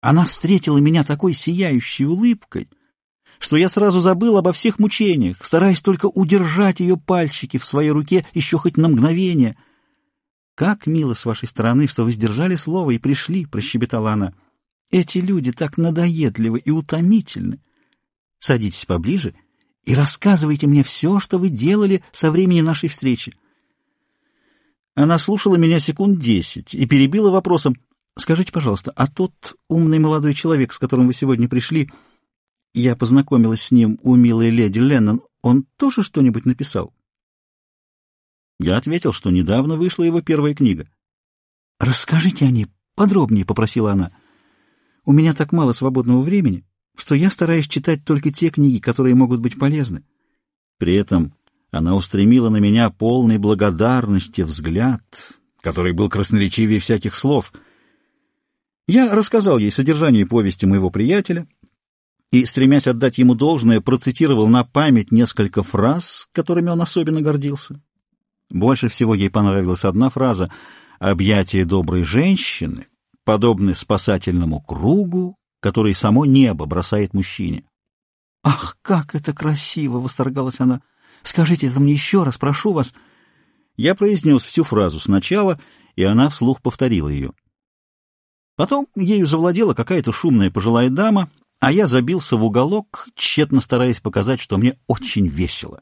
Она встретила меня такой сияющей улыбкой, что я сразу забыл обо всех мучениях, стараясь только удержать ее пальчики в своей руке еще хоть на мгновение. «Как мило с вашей стороны, что вы сдержали слово и пришли», — прощебетала она. «Эти люди так надоедливы и утомительны. Садитесь поближе и рассказывайте мне все, что вы делали со времени нашей встречи». Она слушала меня секунд десять и перебила вопросом, «Скажите, пожалуйста, а тот умный молодой человек, с которым вы сегодня пришли, я познакомилась с ним у милой леди Леннон, он тоже что-нибудь написал?» Я ответил, что недавно вышла его первая книга. «Расскажите о ней подробнее», — попросила она. «У меня так мало свободного времени, что я стараюсь читать только те книги, которые могут быть полезны». При этом она устремила на меня полный благодарности взгляд, который был красноречивее всяких слов. Я рассказал ей содержание повести моего приятеля и, стремясь отдать ему должное, процитировал на память несколько фраз, которыми он особенно гордился. Больше всего ей понравилась одна фраза «Объятие доброй женщины подобны спасательному кругу, который само небо бросает мужчине». «Ах, как это красиво!» — восторгалась она. Скажите это мне еще раз, прошу вас. Я произнес всю фразу сначала, и она вслух повторила ее. Потом ею завладела какая-то шумная пожилая дама, а я забился в уголок, тщетно стараясь показать, что мне очень весело.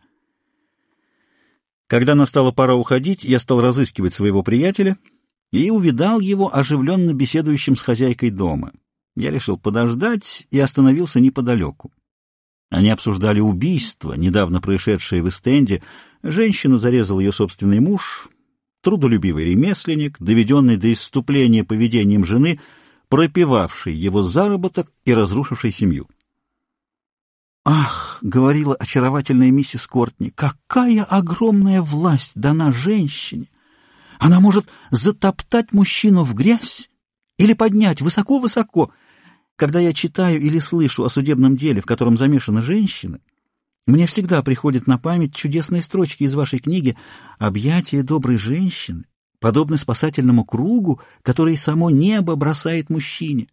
Когда настала пора уходить, я стал разыскивать своего приятеля и увидал его оживленно беседующим с хозяйкой дома. Я решил подождать и остановился неподалеку. Они обсуждали убийство, недавно происшедшее в Эстенде. Женщину зарезал ее собственный муж, трудолюбивый ремесленник, доведенный до исступления поведением жены, пропивавший его заработок и разрушивший семью. «Ах!» — говорила очаровательная миссис Кортни, — «какая огромная власть дана женщине! Она может затоптать мужчину в грязь или поднять высоко-высоко, когда я читаю или слышу о судебном деле, в котором замешана женщина, мне всегда приходят на память чудесные строчки из вашей книги «Объятия доброй женщины» подобны спасательному кругу, который само небо бросает мужчине.